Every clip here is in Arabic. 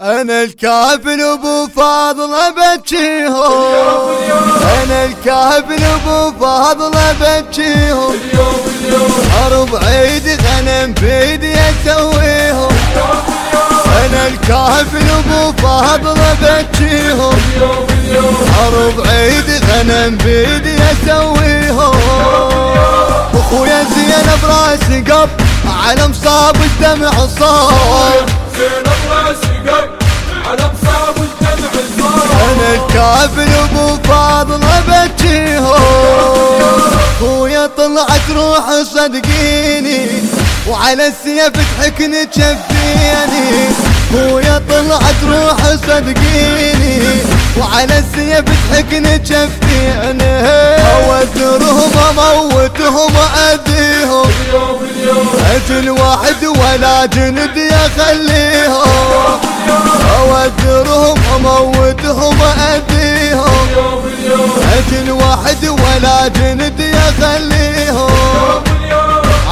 أنا الكافل ابو فاضل بجيهم أنا الكافل ابو فاضل بجيهم حرب عيد غنم بيدي اسويهم أنا الكافل ابو فاضل بجيهم حرب عيد غنم بيدي اسويهم أخويا زين براس قب على مصاب الدمع صار الكافل ابو فاضل بجيهم خويا طلعت روح صدقيني وعلى السيف تحكني تشفيني. خويا طلعت روح صدقيني وعلى السيف تحكني تشفيني. اوثرهم اموتهم اذيهم أجل واحد ولا جند اخليهم اوثرهم اموتهم اذيهم أجل واحد ولا جند اخليهم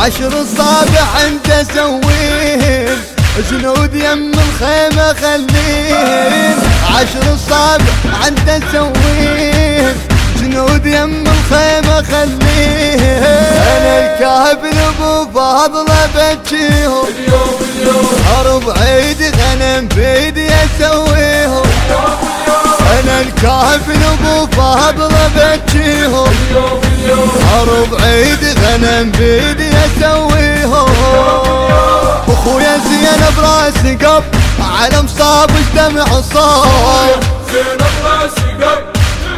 عشر الصابع انت اسويهم جنود يم الخيمة خليهم. عشر الصابع انت اسويهم جنود يم الخيمة خليهم. أنا الكابل ابو فاضل بجيهم حرب عيد غنم بيدي اسويهم أنا الكافل ابو فاضل بجيهم حرب عيد غنم بيدي اسويهم أخويا زين براس قب على مصاب الدمع صار زين براس قب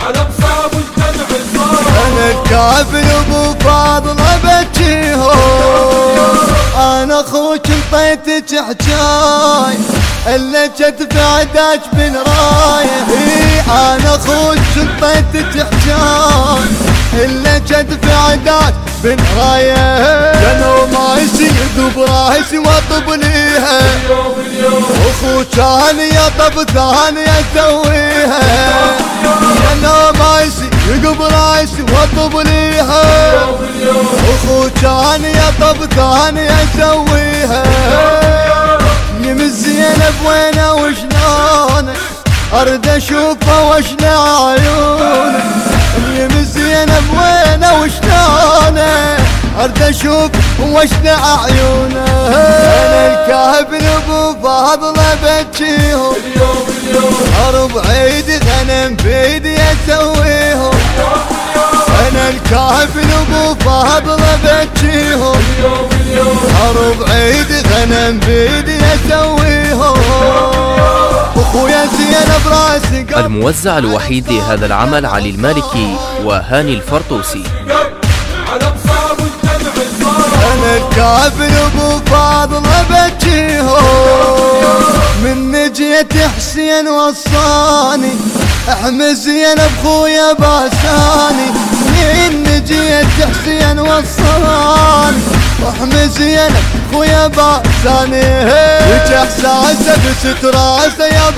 على مصاب الدمع صار أنا الكافل ابو فاضل أخوك انطيتك حجاي إلا جد في عداك بن رايه أنا أخوك انطيتك حجاي إلا جد في عداك بن راية. كانوا ما يسيد براسي واطب ليها يوم اليوم اخو ثاني طب ثاني اسويها أنا ما يقب راسي واطب ليها يوم اليوم اخو ثاني طب ثاني اسويها أرد اشوفه واشنا عيونه يم زينب وينه وشلونه أرد أشوف واشنا عيونه. أنا الكافل ابو فاضل بجيهم يوم اليوم حرب عيد غنم بيدي اسويهم أنا الكافل ابو فاضل بجيهم يوم اليوم حرب عيد غنم بيدي اسويهم الموزع الوحيد لهذا العمل علي المالكي وهاني الفرطوسي أنا الكافل أبو فاضل بجيهم من جيت حسين وصاني أحمد زين بخويا باساني. من جيت حسين وصاني. احمد زين خويا باساني. وجه احساسه بست راسه يا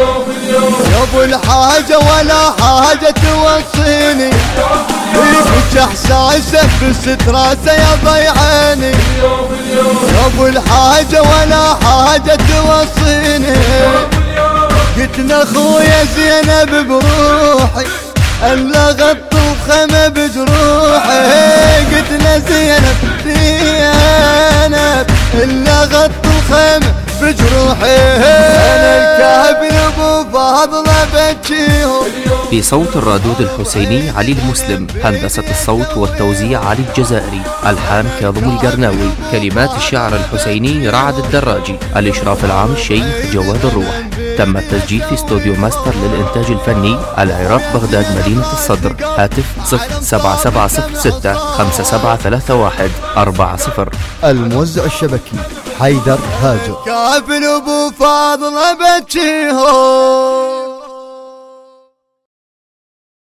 يوم اليوم يا أبو الحاجة ولا حاجة توصيني. فيك احساسه بست راسه يا يوم اليوم يا أبو الحاجة ولا حاجة توصيني. قلت له اخويا زينب بروحي ألا غط الخمه بجروحي قلت له زينب زينب إلا غط الخمه بجروحي. أنا الكافل ابو فاضل بجيهم في صوت الرادود الحسيني علي المسلم هندسة الصوت والتوزيع علي الجزائري ألحان كاظم القرناوي كلمات الشعر الحسيني رعد الدراجي الإشراف العام الشيخ جواد الروح. تم التسجيل في استوديو ماستر للإنتاج الفني العراق بغداد مدينة الصدر. هاتف 07706 5731 40 الموزع الشبكي حيدر هاجر. كافل ابو فاضل بجيهم